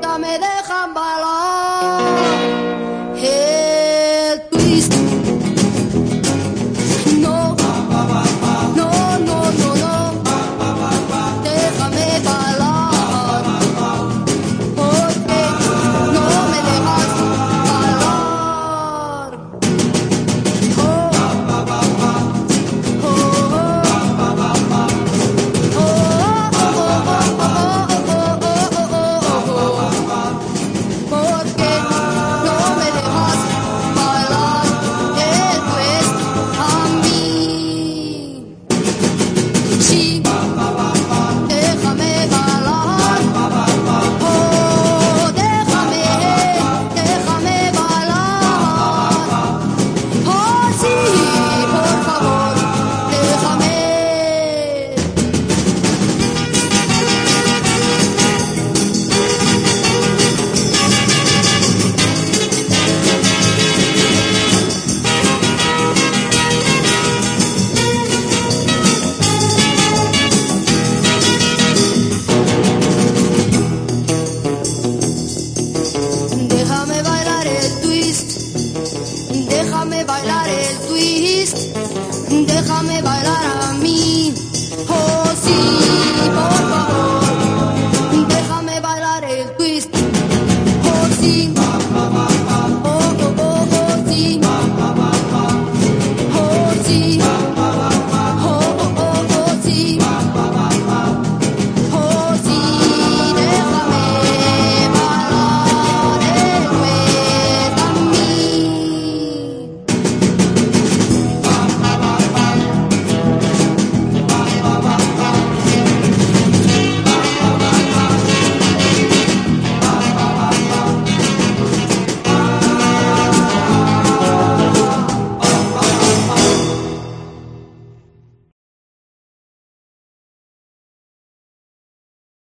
¡Dame de...! sim. Déjame bailar.